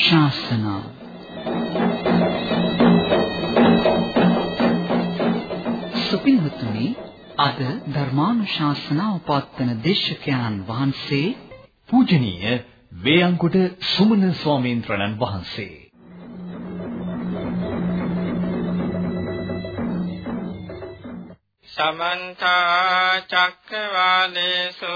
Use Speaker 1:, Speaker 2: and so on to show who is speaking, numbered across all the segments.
Speaker 1: ධර්මානුශාසනා සුපින්වතුනි අද ධර්මානුශාසනාව පවත්වන දේශකයන්න් වහන්සේ
Speaker 2: පූජනීය වේයන්කුට සුමන ස්වාමීන් වහන්සේ.
Speaker 3: සමන්ත චක්කවාලේසු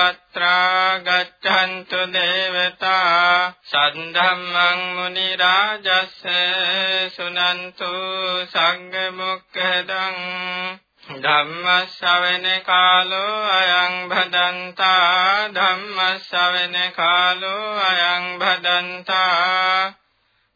Speaker 3: අත්‍රා ගච්ඡන්තු දේවතා සද්ධම්මං මුනි රාජස්ස සුනන්තු සංඝ මොක්ඛදං ධම්ම ශ්‍රවණ කාලෝ අයං භදන්තා ධම්ම ශ්‍රවණ කාලෝ අයං භදන්තා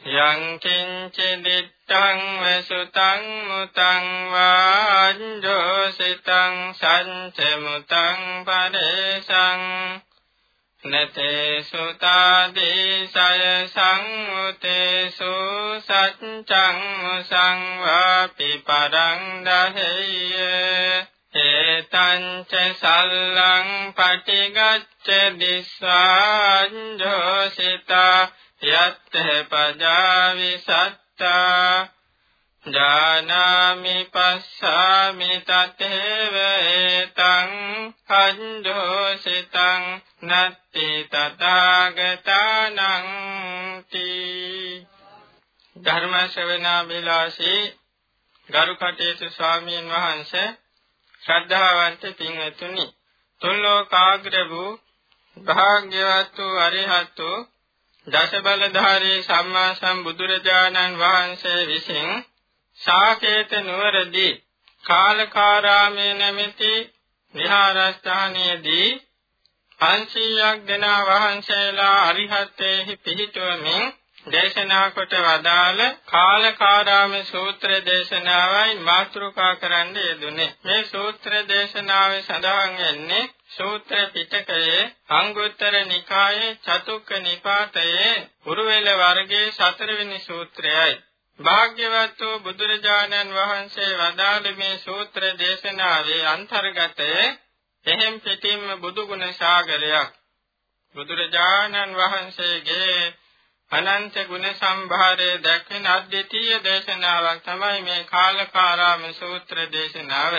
Speaker 3: යං කිංච දිත්තං වසුතං මුතං වාඤ්ජෝසිතං සංච මුතං පරේසං නතේ සුතාදී සය සංඋතේසු සච්ඡං මුසං වාපි පරං දහෙය්‍ය ඒතං ච සල්ලං පටිගච්ඡ දිස්වාඤ්ජෝසිතා යත්ත පජාවි සත්තා ජානාමි පස්සාමි තතේව ඒතං කංජෝසිතං නත්ති තථාගතානං තී ධර්ම ශ්‍රවණා බිලාසී ගරු කටයුතු ස්වාමීන් වහන්සේ ශ්‍රද්ධාවන්ත පින්වතුනි තුන් ලෝකාග්‍ර වූ භාග්‍යවත් වූ අරිහත් වූ දස බලධාරී සම්මා සම්බුදුරජාණන් වහන්සේ විසින් සාකේත නුවරදී කාලකාරාමේ නැමැති විහාරස්ථානයේදී 500ක් දෙනා වහන්සේලා අරිහත්ත්වෙහි පිහිටුවමින් දේශනා කොට වදාළ කාලකාරාම සූත්‍ර දේශනාවයි මාතෘකා කරන්න යෙදුනේ. මේ සූත්‍ර දේශනාවේ සඳහන් වෙන්නේ සූත්‍ර පිටකයේ අංගුත්තර නිකායේ චතුක්ක නිපාතයේ උරුවෙල වර්ගයේ සතරවෙනි සූත්‍රයයි. භාග්‍යවත් වූ බුදුරජාණන් වහන්සේ වදාළ මේ සූත්‍ර දේශනාවේ අන්තර්ගතයේ එහෙම් පිටින්ම බුදුගුණ සාගරයක්. බුදුරජාණන් වහන්සේගේ අනන්ත ගුණ සම්භාරයේ දැක්වෙන අද්විතීය දේශනාවක් තමයි මේ කාලකාරාම සූත්‍ර දේශනාව.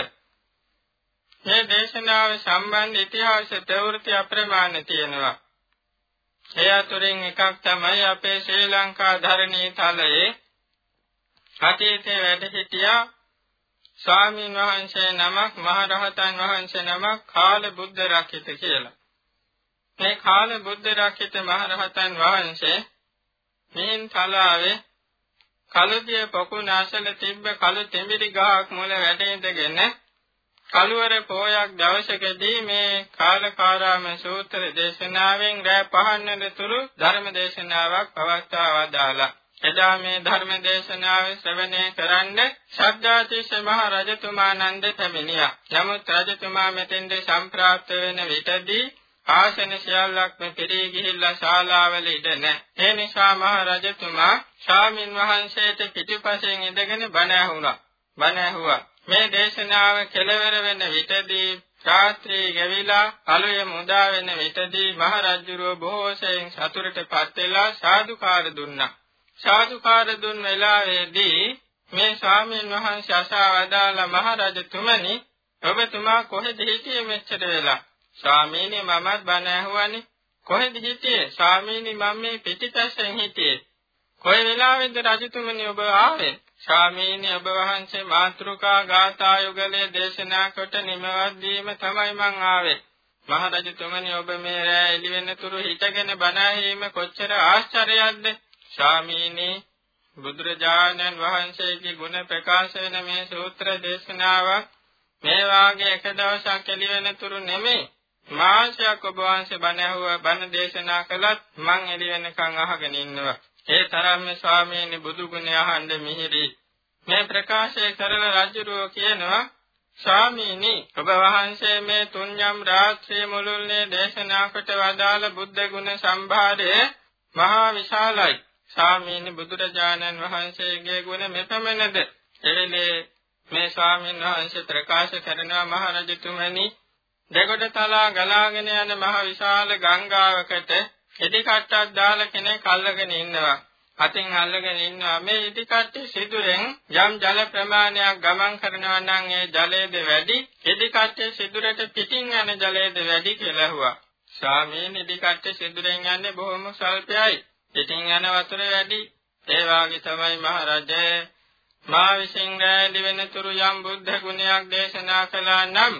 Speaker 3: මේ දේශනාව සම්බන්ධ ඉතිහාස ප්‍රවෘත්ති අප්‍රමාණ තියෙනවා. ඒ අතුරින් එකක් තමයි අපේ ශ්‍රී ලංකා ධරණී තලයේ අතීතයේ වැඩ සිටියා ස්වාමීන් වහන්සේ නමක් මහරහතන් වහන්සේ නමක් කාල බුද්ධ රකිත කියලා. මේ කාල බුද්ධ රකිත මහරහතන් වහන්සේ මේන් තලාවේ කලුදිය පොකුණ අසල තිබ්බ කළු තෙඹිලි ගහක් මුල වැඩ ඉඳගෙන කලවර පෝයක් දවසකදී මේ කාලකාරාම සූත්‍ර දේශනාවෙන් රැ පහන්නට තුරු ධර්ම දේශනාවක් පවත්වා වදාලා. එදා මේ ධර්ම දේශනාව ශ්‍රවණය කරන්න ශබ්දාතිස්ස මහ රජතුමා නන්ද පැමිණියා. නමුත් රජතුමා මෙතෙන්ද සම්ප්‍රාප්ත වෙන විටදී ආසන සියල්ලක්ම පිරී ගිහිල්ලා ශාලාවල ඉඳ නැහැ. ඒ නිසා මහ රජතුමා ශාමින් වහන්සේට පිටිපසෙන් ඉඳගෙන බණ ඇහුණා. බණ ඇහුවා. මේ දේශනාව කෙලවර වෙන විටදී රාත්‍රී ගෙවිලා කලුය මුදා වෙන විටදී මහ රජුරෝ බොහෝසෙන් සතුටටපත් වෙලා සාදුකාර දුන්නා. සාදුකාර දුන් වෙලාවේදී මේ ස්වාමීන් වහන්සේ අසා වදාළ මහ රජතුමනි ඔබතුමා කොහෙද හිටියේ මෙච්චර වෙලා? ස්වාමීනි මමත් බණ ඇහුවානේ. කොහෙද හිටියේ? ස්වාමීනි මම මේ පිටිපස්සෙන් හිටියේ. කොයි වෙලාවෙන්ද රජතුමනි ඔබ ආවේ? ස්වාමීනි ඔබ වහන්සේ මාත්‍රුකා ගාථා යුගලයේ දේශනා කොට නිමවත් වීම තමයි මං ආවේ. මහරජතුමනි ඔබ මේ රැ එළි වෙනතුරු හිටගෙන බණ ඇහිීම කොච්චර ආශ්චර්යයක්ද? ස්වාමීනි බුදුරජාණන් වහන්සේගේ ගුණ ප්‍රකාශ වෙන මේ සූත්‍ර දේශනාවක් මේ වාගේ එක දවසක් එළි වෙනතුරු නෙමෙයි. මාසයක් ඔබ වහන්සේ බණ ඇහුවා බණ දේශනා කළත් මං එළි වෙනකන් අහගෙන ඉන්නවා. ඒ තරම්ම ස්වාමීනි බුදු ගුණ අහන්න මිහිරි. මේ ප්‍රකාශය කරන රජුරෝ කියනවා ස්වාමීනි ඔබ වහන්සේ මේ තුන්යම් රාත්‍රියේ මුළුල්ලේ දේශනා කොට වදාළ බුද්ධ ගුණ සම්භාරය මහා විශාලයි. ස්වාමීනි බුදුරජාණන් වහන්සේගේ ගුණ මෙපමණද? එවෙලේ මේ ස්වාමීන් වහන්සේ ප්‍රකාශ කරනවා මහරජතුමනි දෙගොඩ තලා ගලාගෙන යන මහ විශාල ගංගාවකට ඉදි කට්ටක් දාලා කෙනෙක් අල්ලගෙන ඉන්නවා. අතින් අල්ලගෙන ඉන්නවා මේ ඉදි කට්ටේ සිදුරෙන් යම් ජල ප්‍රමාණයක් ගමන් කරනවා නම් ඒ ජලයේද වැඩි ඉදි කට්ටේ සිදුරට පිටින් යන ජලයේද වැඩි කියලා ඇහුවා. ස්වාමීන් ඉදි කට්ටේ සිදුරෙන් යන්නේ බොහොම ස්වල්පයයි. පිටින් යන වතුර වැඩි. ඒ වාගේ තමයි මහරජා මා විසින් රැඳි වෙනතුරු යම් බුද්ධ ගුණයක් දේශනා කළා නම්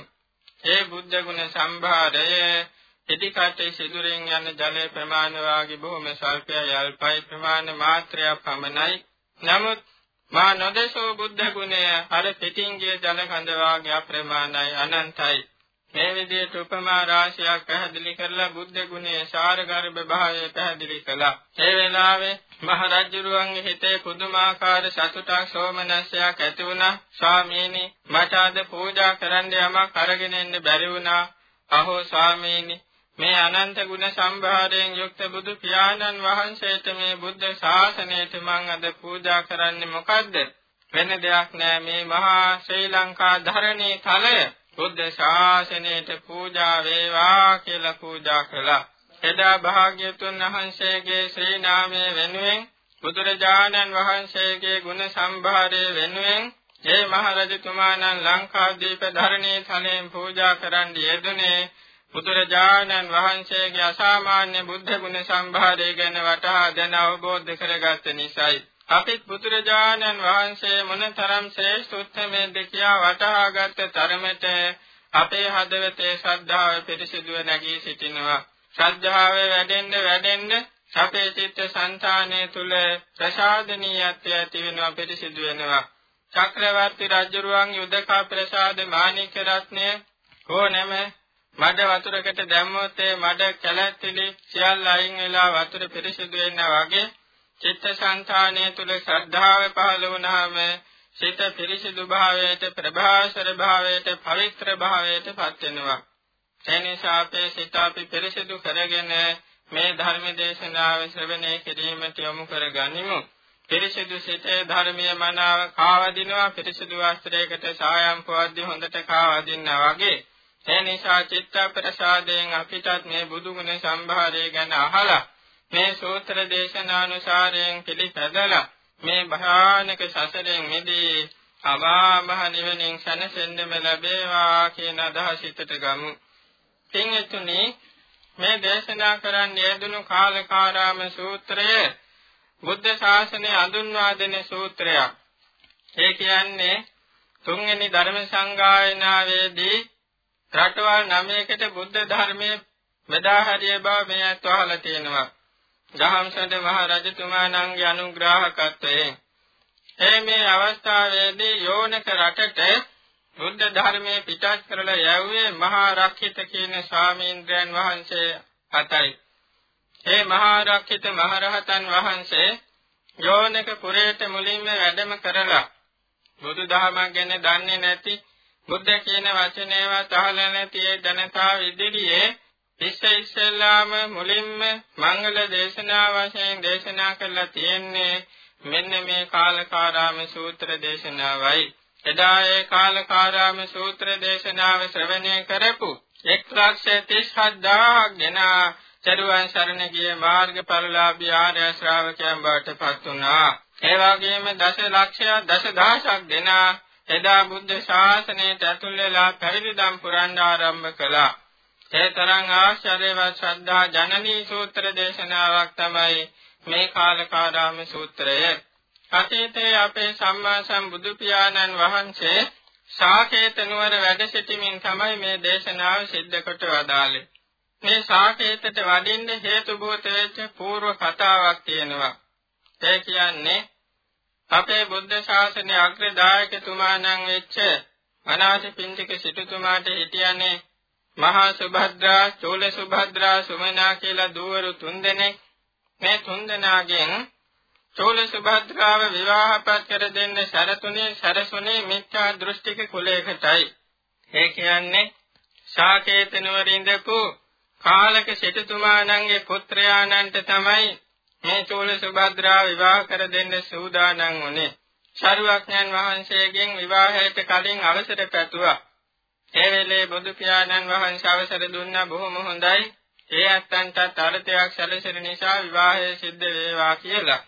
Speaker 3: ඒ බුද්ධ ගුණ සම්භාරය ඉදිකටේ සිදුරින් යන ජලයේ ප්‍රමාණ වාගේ බොහොම ස්වල්පයි අල්පයි ප්‍රමාණ මාත්‍රයක් පමණයි. නමුත් මා නොදේශෝ බුද්ධ ගුණය අර පිටින්ගේ ජල කඳ වාගේ අප්‍රමාණයි අනන්තයි. මේ විදිහට උපමා රාශියක් පැහැදිලි කරලා බුද්ධ ගුණයේ සාරගර්භ භාවය පැහැදිලි කළා. ඒ වෙලාවේ මහරජුරුවන්ගේ හිතේ පුදුමාකාර සතුටක් සෝමනස්යක් ඇති වුණා. ස්වාමීනි මට අද පූජා කරන්න යමක් අරගෙන එන්න බැරි වුණා. අහෝ ස්වාමීනි මේ අනන්ත ගුණ සම්භාරයෙන් යුක්ත බුදු පියාණන් වහන්සේට මේ බුද්ධ ශාසනයට මම අද පූජා කරන්නේ මොකද්ද? වෙන දෙයක් නෑ මේ මහා ශ්‍රී ලංකා ධරණී තලය බුද්ධ ශාසනයට පූජා වේවා කියලා පූජා කළා. එදා භාග්‍යතුන් වහන්සේගේ ශ්‍රී නාමයේ වෙනුවෙන් බුදුරජාණන් වහන්සේගේ ගුණ සම්භාරයේ වෙනුවෙන් ඒ මහරජතුමාණන් ලංකාදීප ධරණී තලයෙන් පූජා කරන්න යෙදුනේ බුදුරජාණන් වහන්සේගේ අසාමාන්‍ය බුද්ධ ගුණ සම්භාරය ගැන වටහා දැන අවබෝධ කරගත් නිසායි. අපිත් බුදුරජාණන් වහන්සේ මොනතරම් ශ්‍රේෂ්ඨ උත්තමයේද කියා වටහාගත් තරමට අපේ හදවතේ ශ්‍රද්ධාව පිරිසිදුව නැගී සිටිනවා. ශ්‍රද්ධාව වැඩෙන්න වැඩෙන්න අපේ චිත්ත සංතානය තුල ප්‍රසාදනීයත්වය ඇති වෙනවා පිරිසිදු වෙනවා. චක්‍රවර්ති රජුරුවන් යුදකා ප්‍රසාද මාණික රත්නය ඕනෑම මඩ වතුරකට දැම්මොත් ඒ මඩ කැලැත්තිලි සියල්ල අයින් වෙලා වතුර පිරිසිදු වෙනවා වගේ චිත්තසංතානය තුල ශ්‍රද්ධාව පහළ වුණාම සිත පිරිසිදු භාවයට ප්‍රභාසර භාවයට පවිත්‍ර භාවයට පත් වෙනවා. ඒ නිසා අපේ සිත අපි පිරිසිදු කරගෙන මේ ධර්ම දේශනාව ශ්‍රවණය කිරීමට යොමු කරගනිමු. පිරිසිදු සිතේ ධර්මීය මනාව කාවදිනවා පිරිසිදු වස්ත්‍රයකට සායම් පොවද්දි හොඳට කාවදින්නා වගේ. ඒ නිසා චිත්ත ප්‍රසාදයෙන් අපිටත් මේ බුදුගුණ සම්භාරය ගැන අහලා මේ සූත්‍ර දේශනානුසාරයෙන් පිළිපැදලා මේ භයානක සසරෙන් මිදී අමා මහ නිවනින් සැනසෙන්නම ලැබේවා කියන අදහස හිතට ගමු. පින්තුනි මේ දේශනා කරන්න යෙදුණු කාලකාරාම සූත්‍රය බුද්ධ ශාසනය අඳුන්වා දෙන සූත්‍රයක්. ඒ කියන්නේ තුන්වෙනි ධර්ම සංගායනාවේදී රටවල් නවයකට බුද්ධ ධර්මයේ මෙදාහරිය බව මේ අත් අහලා තියෙනවා. ගහම්සඳ මහ රජතුමාණන්ගේ අනුග්‍රාහකත්වයෙන් ඒ මේ අවස්ථාවේදී යෝනක රටට බුද්ධ ධර්මයේ පිටත් කරලා යැව්වේ මහා රක්ඛිත කියන ස්වාමීන්ද්‍රයන් වහන්සේ අතයි. ඒ මහා රක්ඛිත මහරහතන් වහන්සේ යෝනක පුරේට මුලින්ම වැඩම කරලා බුදු දහමක් ගැන දන්නේ නැති බුද්ධ කියන වචනේවත් අහලා නැති ඒ ජනතාව ඉදිරියේ ඉස්ස ඉස්සෙල්ලාම මුලින්ම මංගල දේශනා වශයෙන් දේශනා කළා තියෙන්නේ මෙන්න මේ කාලකාරාම සූත්‍ර දේශනාවයි. එදා ඒ කාලකාරාම සූත්‍ර දේශනාව ශ්‍රවණය කරපු 137000ක් දෙනා චරුවන් සරණ ගිය මාර්ගඵලලාභී ආර්ය ශ්‍රාවකයන් බවට පත් වුණා. ඒ වගේම දසලක්ෂය දසදහසක් දෙනා එදා බුද්ධ ශාසනයට ඇතුල් වෙලා පරිවිදම් පුරන්න ආරම්භ කළා. ඒ තරම් ආශ්චර්යවත් ශ්‍රද්ධා ජනනී සූත්‍ර දේශනාවක් තමයි මේ කාලකාරාම සූත්‍රය. අතීතයේ අපේ සම්මා සම්බුදු පියාණන් වහන්සේ සාකේත නුවර වැඩ සිටමින් තමයි මේ දේශනාව සිද්ධ කොට වදාළේ. මේ සාකේතට වඩින්න හේතු භූත වෙච්ච పూర్ව කතාවක් තියෙනවා. ඒ කියන්නේ අපේ බුද්ධ ශාසනයේ අග්‍රදායකතුමා නම් වෙච්ච අනාථ පින්තික සිටුතුමාට හිටියන්නේ මහා සුභද්‍රා, චෝල සුභද්‍රා, සුමනා කියලා දූවරු තුන්දෙනෙක්. මේ තුන්දෙනාගෙන් චෝල සුභද්‍රාව විවාහපත් කර දෙන්න සරතුනේ සරසුනේ මිත්‍යා දෘෂ්ටික කුලයකටයි. ඒ කියන්නේ ශාකේත නුවරින්දපු කාලක සිටුතුමාණන්ගේ පුත්‍රයාණන්ට තමයි මේ චෝල සුභද්‍රාව විවාහ කර දෙන්න සූදානම් වුනේ. ශරුවක්ඥන් වහන්සේගෙන් විවාහයට කලින් අවසර පැතුවා. ඒ වෙලේ බුදු පියාණන් වහන්සේ අවසර දුන්නා බොහොම හොඳයි. ඒ ඇත්තන්ටත් අර්ථයක් සැලසෙන නිසා විවාහය සිද්ධ වේවා කියලා.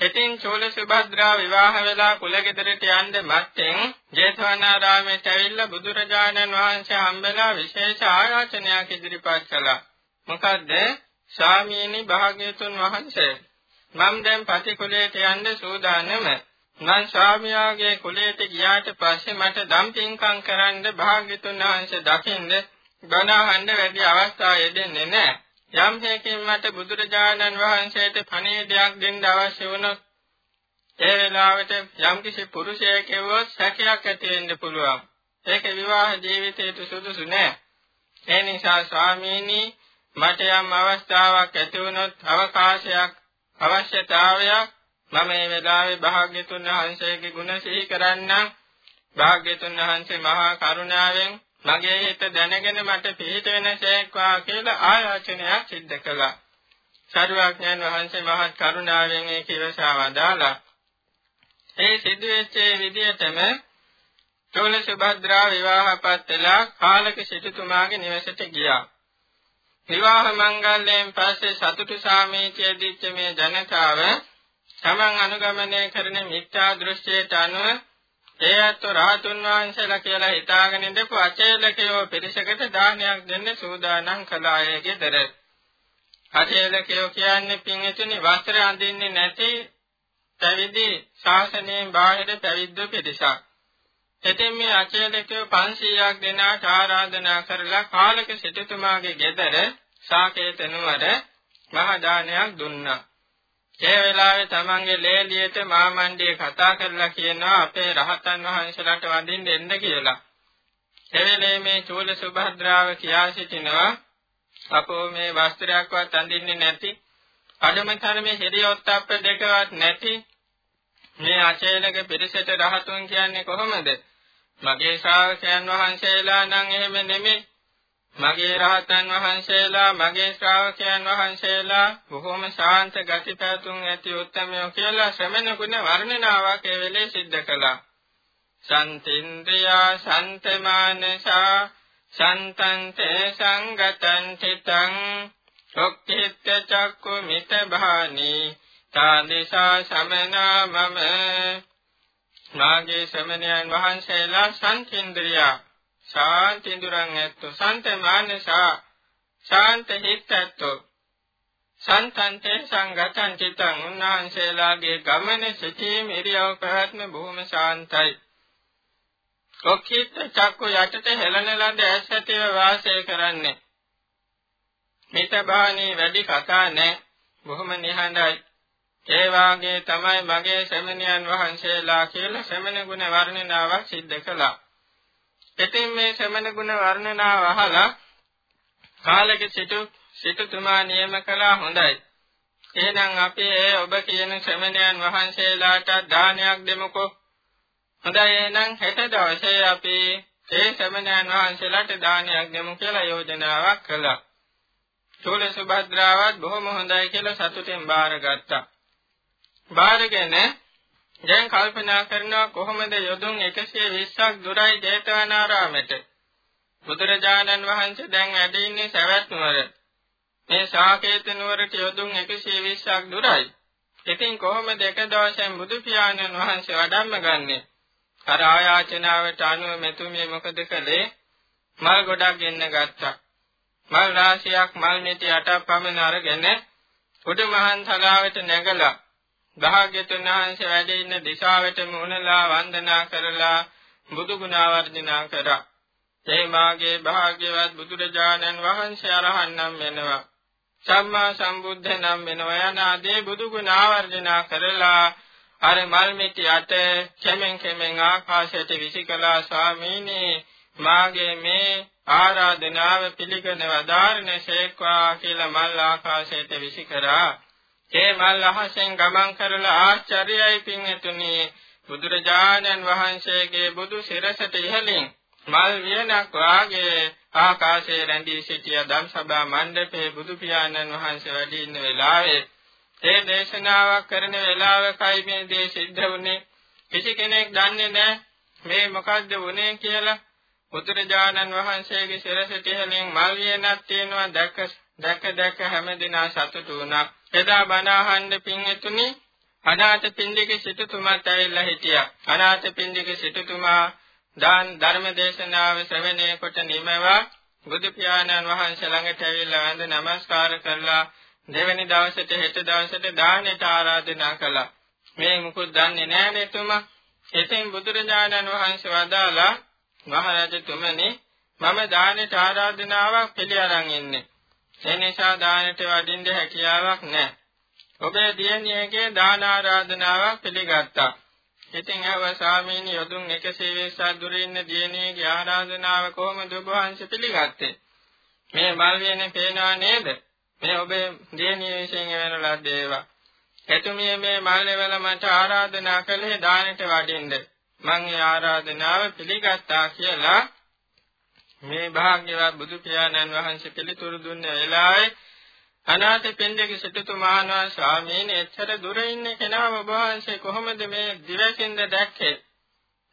Speaker 3: ඉතින් චෝල සුභද්‍රා විවාහ වෙලා කුලගෙදරට යන්න මත්තෙන් ජේතවනාරාමයට ඇවිල්ලා බුදුරජාණන් වහන්සේ හම්බෙලා විශේෂ ආයාචනයක් ඉදිරිපත් කළා. මොකද්ද? ස්වාමීනි භාග්‍යතුන් වහන්සේ මම දැන් පති කුලයට යන්න සූදානම. මං ස්වාමියාගේ කුලයට ගියාට පස්සේ මට දම් පින්කම් කරන්න භාග්‍යතුන් වහන්සේ දකින්ද බණ අහන්න වැඩි අවස්ථා යෙදෙන්නේ නැහැ. යම් හේකින් මට බුදුරජාණන් වහන්සේට පණිවිඩයක් දෙන්න අවශ්‍ය වුණොත් ඒ වෙලාවට යම්කිසි පුරුෂයෙක් එවුවොත් සැකයක් ඇති වෙන්න පුළුවන්. ඒක විවාහ ජීවිතයට සුදුසු නෑ. ඒ නිසා ස්වාමීනි මට යම් අවස්ථාවක් ඇති වුණොත් අවකාශයක් අවශ්‍යතාවයක් මම මේ වෙලාවේ භාග්‍යතුන් වහන්සේගේ ගුණ සිහි කරන්නම්. භාග්‍යතුන් වහන්සේ මහා කරුණාවෙන් මගේ හිත දැනගෙන මට පිළිට වෙනසේක්වා කියලා ආයාචනයක් සිද්ධ කළා. සරුවඥන් වහන්සේ මහත් කරුණාවෙන් ඒ කිවසා වදාලා. ඒ සිදුවෙච්ච විදියටම චෝල සුභද්‍රා විවාහපත් වෙලා කාලක සිටුතුමාගේ නිවසට ගියා. විවාහ මංගල්‍යයෙන් පස්සේ සතුටු සාමීචය දිච්ච මේ ජනතාව තමන් අනුගමනය කරන මිත්‍යා දෘෂ්ටියට අනුව ඒ අතෝ රාතුන් වහන්සේලා කියලා හිතාගෙන ඉඳපු අචේලකයෝ පිරිසකට දානයක් දෙන්න සූදානම් කළා ඒ ගෙදර. අචේලකයෝ කියන්නේ පින්විතුනි වස්ත්‍ර අඳින්නේ නැති පැවිදි ශාසනයෙන් බාහිර පැවිද්ද පිරිසක්. එතෙන් මේ අචේලකයෝ 500ක් දෙනාට ආරාධනා කරලා කාලක සිටුතුමාගේ ගෙදර සාකේත නුවර මහා දානයක් දුන්නා. ඒ වෙලාවේ තමන්ගේ ලේලියට මාමණ්ඩිය කතා කරලා කියනවා අපේ රහතන් වහන්සේලාට වඳින්න එන්න කියලා. එවෙලේ මේ චූල සුභද්‍රාව කියා සිටිනවා අපෝ මේ වස්ත්‍රයක්වත් අඳින්නේ නැති අඩම තරමේ හිරියොත්ප්ප දෙකවත් නැති මේ අචේලක පිරිසට රහතුන් කියන්නේ කොහොමද? මගේ ශ්‍රාවකයන් වහන්සේලා නම් එහෙම නෙමෙයි. මගේ රහතන් වහන්සේලා මගේ ශ්‍රාවකයන් වහන්සේලා බොහොම ශාන්ත ගති පැතුම් ඇති උත්තමයෝ කියලා ශ්‍රමණ ගුණ වර්ණනාවක් ඒ වෙලේ සිද්ධ කළා. සන්තින්ද්‍රියා සන්තමානසා සන්තං තේ සංගතං චිතං ඔක්කිට චක්කු මිත භානි තානිසා සමනා මම මාගේ ශ්‍රමණයන් වහන්සේලා සන්තින්ද්‍රියා. ශාන්ති ඉඳුරන් ඇත්තෝ සන්ත මානසා. ශාන්ත හිත් ඇත්තෝ. සන්තන්තේ සංගතං චිතං උන්වහන්සේලාගේ ගමන සිටීම ඉරියව් පැවැත්ම බොහොම ශාන්තයි. කොක්කිට චක්කු යටට හෙළන ලද ඇස් ඇතිව වාසය කරන්නේ. මිතබාණී වැඩි කතා නැහැ බොහොම නිහඬයි. ඒ වාගේ තමයි මගේ ශ්‍රමණයන් වහන්සේලා කියලා ශ්‍රමණ ගුණ වර්ණනාවක් සිද්ධ කළා ඉතින් මේ ශ්‍රමණ ගුණ වර්ණනාව අහලා කාලෙක සිටු සිටුතුමා නියම කළා හොඳයි. එහෙනම් අපි ඒ ඔබ කියන ශ්‍රමණයන් වහන්සේලාට දානයක් දෙමුකෝ. හොඳයි එහෙනම් හෙට දවසේ අපි ඒ ශ්‍රමණයන් වහන්සේලාට දානයක් දෙමු කියලා යෝජනාවක් කළා. චෝල සුභද්‍රාවත් බොහොම හොඳයි කියලා සතුටින් බාරගත්තා. බාරගෙන දැන් කල්පනා කරනවා කොහොමද යොදුන් 120ක් දුරයි ජේතවනාරාමෙට. බුදුරජාණන් වහන්සේ දැන් වැඩ ඉන්නේ සවැත් නුවර මේ සාකේත නුවරට යොදුන් 120ක් දුරයි. ඉතින් කොහොමද එක දවසෙන් බුදු පියාණන් වහන්සේ වඩම්ම ගන්නෙ? අර ආයාචනාවට අනුව මෙතුමිය මොකද කළේ? මල් ගොඩක් ගෙන්න ගත්තා. මල් රාශියක් මල් මෙටි 8ක් පමණ අරගෙන උඩමහන් තලාවට නැගලා භාග්‍යතුන් වහන්සේ වැඩ ඉන්න දිශාවට මුහුණලා වන්දනා කරලා බුදු ගුණ වර්ධනා කරා. ඒ මාගේ භාග්‍යවත් බුදුරජාණන් වහන්සේ අරහන් නම් වෙනවා. සම්මා සම්බුද්ධ නම් වෙනවා යන ආදී බුදු ගුණ ආවර්ජනා කරලා අර මල් මිටි යට කෙමෙන් කෙමෙන් ආකාශයට විසිකලා ස්වාමීනි මාගේ මේ ආරාධනාව පිළිගන වදාරණ ශේක්වා කියලා මල් ආකාශයට විසිකරා ඒ මල් අහසෙන් ගමන් කරලා ආශ්චර්යයි පින්තුනි බුදුරජාණන් වහන්සේගේ බුදු සිරසට ඉහළින් මල් වියනක් වාගේ ආකාශයේ රැඳී සිටිය ධම්සභා මණ්ඩපයේ බුදු පියාණන් වහන්සේ වැඩ ඉන්න වෙලාවේ. ඒ දේශනාවක් කරන වෙලාවකයි මේ දේ සිද්ධ වුනේ. කිසි කෙනෙක් දන්නේ නැහැ මේ මොකද්ද වුනේ කියලා. බුදුරජාණන් වහන්සේගේ සිරසට ඉහළින් මල් වියනක් තියෙනවා. දැක දැක දැක හැමදිනා සතුටු වුණා. එදා බණ අහන්න පින්තුනි අනාථ පින්ඩික සිටුතුමාත් ඇවිල්ලා හිටියා. අනාථ පින්ඩික සිටුතුමා දාන ධර්ම දේශනාව ශ්‍රවණය කොට නිමවා බුදු පියාණන් වහන්සේ ළඟට ඇවිල්ලා වන්ද නමස්කාර කරලා දෙවැනි දවසට හෙට දවසට දානෙට ආරාධනා කළා. මේ මුකුත් දන්නේ නැහැ නේතුමා. එතෙන් බුදුරජාණන් වහන්සේ වදාලා මහරජතුමනි මම දානෙට ආරාධනාවක් පිළි අරන් ඉන්නේ. ඒ නිසා දානෙට වඩින්න හැකියාවක් නැහැ. ඔබේ දියණියගේ දාන ආරාධනාවක් පිළිගත්තා. ඉතින් ආව ස්වාමීනි යොදුන් 120ක් දුර ඉන්න දියණියගේ ආරාධනාව කොහොමද ඔබ වහන්සේ පිළිගත්තේ? මේ මල් වෙන පේනවා නේද? මේ ඔබේ දියණිය විසින් වෙන ලද ඒවා. එතුමිය මේ මල් වල මට ආරාධනා කළේ දානෙට වඩින්න. මං ඒ ආරාධනාව පිළිගත්තා කියලා මේ භාග්‍යවත් බුදු පියාණන් වහන්සේ පිළිතුරු දුන්න වෙලාවේ අනාථ පින්ඩික සිටුතුමාණන් ස්වාමීන් එච්චර දුර ඉන්න කෙනාම ඔබ වහන්සේ කොහොමද මේ දිවසින්ද දැක්කේ?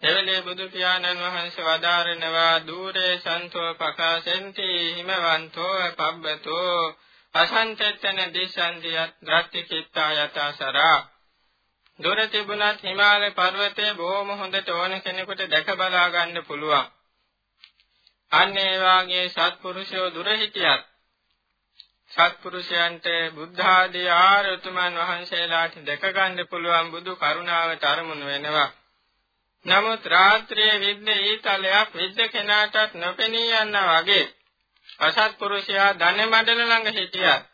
Speaker 3: එවලේ බුදු පියාණන් වහන්සේ වදාරනවා দূරේ සන්තෝ පකාසෙන්ති හිමවන්තෝ පබ්බතෝ අසංතෙත්තන දිසන්දියත් රත්ති කිත්තා යතසරා දුර තිබුණත් හිමාලය පර්වතයේ බොහොම හොඳට ඕන කෙනෙකුට දැක බලා ගන්න පුළුවන්. අන්න ඒ වාගේ සත්පුරුෂයෝ දුර හිටියත් සත්පුරුෂයන්ට බුද්ධ ආදී ආරතුමන් වහන්සේලාට දැක ගන්න පුළුවන් බුදු කරුණාවට අරමුණු වෙනවා. නමුත් රාත්‍රියේ විද්ද ඊතලයක් විද්ද කෙනාටත් නොපෙනී යනවා වගේ අසත්පුරුෂයා ධන මඩල ළඟ හිටියත්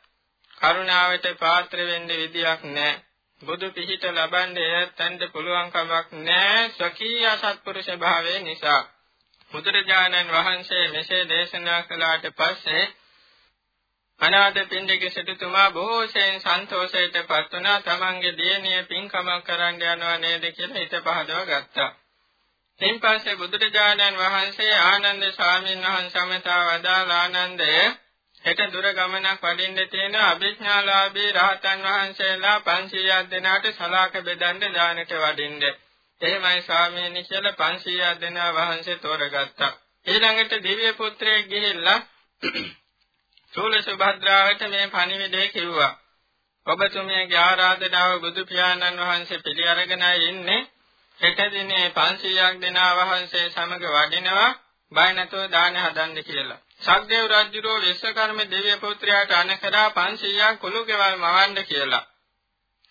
Speaker 3: කරුණාවට පාත්‍ර වෙන්න විදියක් නැහැ. බුදු පිහිට ලබන්නේ එයත්න්ට පුළුවන් කමක් නැහැ ස්වකීය අසත්පුරුෂ භාවය නිසා. බුදුරජාණන් වහන්සේ මෙසේ දේශනා කළාට පස්සේ අනාථ පින්ඩික සිටුතුමා බොහෝසෙන් සන්තෝෂයටපත් වුණා තමන්ගේ දියණිය පින්කමක් කරන්න යනවා නේද කියලා හිත පහදව ගත්තා. එයින් පස්සේ බුදුරජාණන් වහන්සේ ආනන්ද ස්වාමීන් වහන්සේ සමතා වදාළ ආනන්දය හෙට දුර ගමනක් වඩින්න තියෙන අභිඥාලාභී රහතන් වහන්සේලා 500ක් දෙනාට සලාක බෙදන්න දානට වඩින්න. එහෙමයි ස්වාමීනි කියලා 500ක් දෙනා වහන්සේ තෝරගත්තා. ඊළඟට දිව්‍ය පුත්‍රයෙක් ගිහිල්ලා චූල සුභද්‍රාවට මේ පණිවිඩය කිව්වා. ඔබතුමියගේ ආරාධනාව බුදු පියාණන් වහන්සේ පිළි අරගෙන ඉන්නේ. හෙට දිනේ 500ක් දෙනා වහන්සේ සමග වඩිනවා. බය නැතුව දාන හදන්න කියලා. සක්දේව රජුරෝ විශ්වකර්ම දෙවිය පුත්‍රයාට අනකරා 500ක් කුළු ගෙවල් මවන්න කියලා.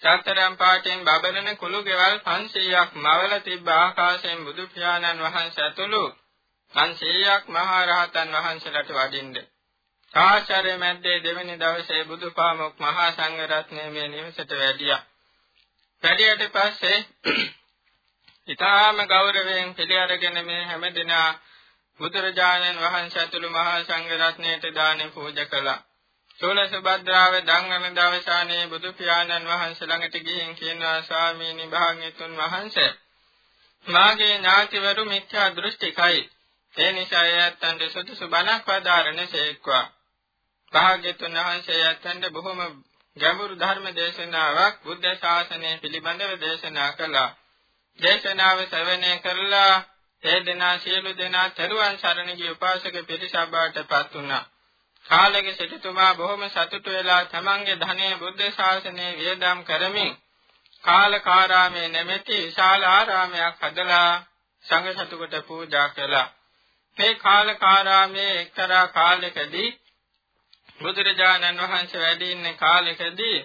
Speaker 3: චතරම් පාටෙන් බබලන කුළු ගෙවල් 500ක් මවල තිබ්බ ආකාශයෙන් බුදු පියාණන් වහන්සේ ඇතුළු 500ක් මහා රහතන් වහන්සේලාට වඩින්නේ. ආචාර්ය මැද්දේ දෙවෙනි දවසේ බුදුපාමොක් මහා සංඝ රත්නය මේ නිවසට වැඩියා. වැඩියට පස්සේ ඊටාම ගෞරවයෙන් පිළිඅරගෙන මේ හැමදිනා බුදුරජාණන් වහන්සේ ඇතුළු මහා සංඝ රත්නයට දානෙ පූජා කළා. චෝලසබද්‍රාව දංගන දවසානේ බුදු පියාණන් වහන්සේ ළඟට ගිහින් කියනවා ස්වාමීනි භාග්‍යතුන් වහන්සේ මාගේ ඥාතිවරු මිත්‍යා දෘෂ්ටිකයි. ඒ නිසා එයන්ට සුදුසු බණක් වදාරන සේක්වා. භාග්‍යතුන් වහන්සේ යත්තන්ට බොහොම ගැඹුරු ධර්ම දේශනාවක් බුද්ධ ශාසනය පිළිබඳව දේශනා කළා. දේශනාව ශ්‍රවණය කරලා ඒ දෙනා සියලු දෙනා තෙරුවන් සරණ ගිය උපාසක පිරිසබාටපත් වුණා. කාලෙක සිටුතුමා බොහොම සතුටු වෙලා තමන්ගේ ධනය බුද්ධ ශාසනයේ වියදම් කරමින් කාලකාරාමේ නැමැති විශාල ආරාමයක් හදලා සංඝ සතුකට පූජා කළා. මේ කාලකාරාමේ එක්තරා කාලයකදී බුදුරජාණන් වහන්සේ වැඩ ඉන්න කාලෙකදී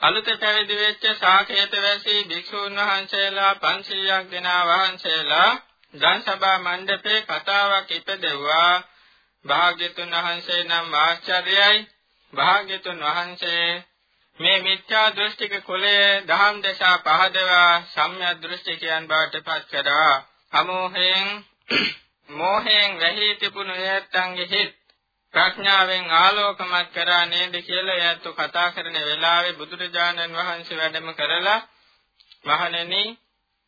Speaker 3: අලුත පැවිදි වෙච්ච සාකේත වැසී භික්ෂූන් වහන්සේලා 500ක් දෙනා වහන්සේලා ධම්සභා මණ්ඩපේ කතාවක් ඉපදෙව්වා භාග්‍යතුන් වහන්සේ නම් ආශ්චර්යයි. භාග්‍යතුන් වහන්සේ මේ මිත්‍යා දෘෂ්ටික කුලයේ දහම් දශා පහදවා සම්‍යක් දෘෂ්ටිකයන් බවට පත් කරා. අමෝහයෙන් මෝහයෙන් වැහි තිබුණු යත්තන්ගේ හිත් ප්‍රඥාවෙන් ආලෝකමත් කරා නේද කියලා එයත් කතා කරන වෙලාවේ බුදුරජාණන් වහන්සේ වැඩම කරලා මහණෙනි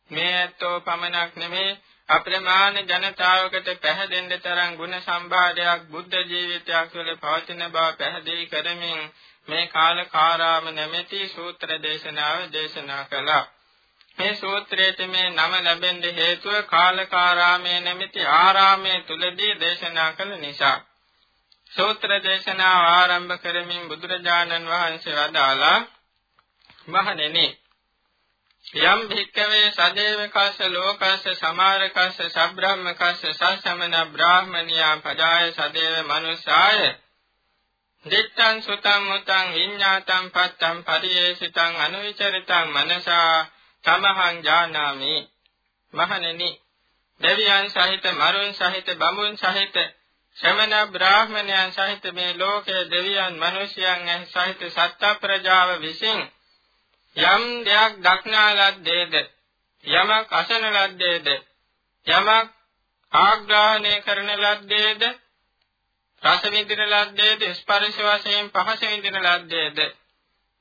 Speaker 3: මේ ඇත්තෝ පමණක් නෙමේ. අප්‍රමාණ ජනතාවකට පැහැදෙන්න තරම් ගුණ සම්භාරයක් බුද්ධ ජීවිතයක් තුළ පවතින බව පැහැදිලි කරමින් මේ කාලකාරාම නැමැති සූත්‍ර දේශනාව දේශනා කළා. මේ සූත්‍රයේ මේ නම ලැබෙන්න හේතුව කාලකාරාමයේ නැමැති ආරාමයේ තුලදී දේශනා කළ නිසා. සූත්‍ර දේශනාව ආරම්භ කරමින් බුදුරජාණන් වහන්සේ වදාලා මහණෙනි යම් භික්කවේ සදේවකස්ස ලෝකස්ස සමාරකස්ස සබ්‍රාහ්මකස්ස සසමන බ්‍රාහ්මනියා පජාය සදේව මනුසාය දිත්තං සුතං මුතං විඤ්ඤාතං පත්තං පරියේසිතං අනුවිචරිතං මනසා තමහං ජානාමි මහණෙනි දෙවියන් සහිත මරුන් සහිත බඹුන් සහිත ශ්‍රමණ බ්‍රාහ්මණයන් සහිත මේ ලෝකයේ දෙවියන් මිනිසයන් සහිත සත්ත්ව ප්‍රජාව විසින් යම් දෙයක් දක්නා ලද්දේද යමක් අසන ලද්දේද යමක් ආග්‍රහණය කරන ලද්දේද රස විඳින ලද්දේද ස්පර්ශ වශයෙන් පහස විඳින ලද්දේද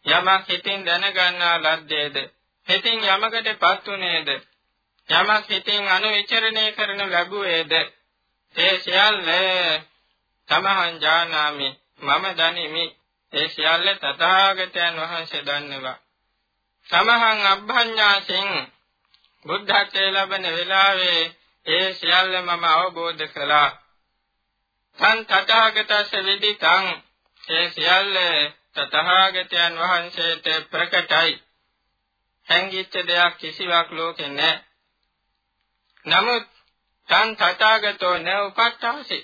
Speaker 3: යමක් හිතින් දැනගන්නා ලද්දේද හිතින් යමකටපත් උනේද යමක් හිතින් අනුවිචරණය කරන ලැබුවේද ඒ සියල්ල තමහං ජානාමි මම දනිමි. ඒ සියල්ල තථාගතයන් වහන්සේ දන්නවා. සමහං අබ්බඤ්ඤාසෙන් බුද්ධත්වයේ ලැබෙන වෙලාවේ ඒ සියල්ල මම අවබෝධ කළා. තන් තථාගතස්ස විදිතං ඒ සියල්ල තථාගතයන් වහන්සේට ප්‍රකටයි. හැංගිච්ච දෙයක් කිසිවක් ලෝකේ නැහැ. නමුත් තන් තථාගතෝ න උපට්ඨාසි.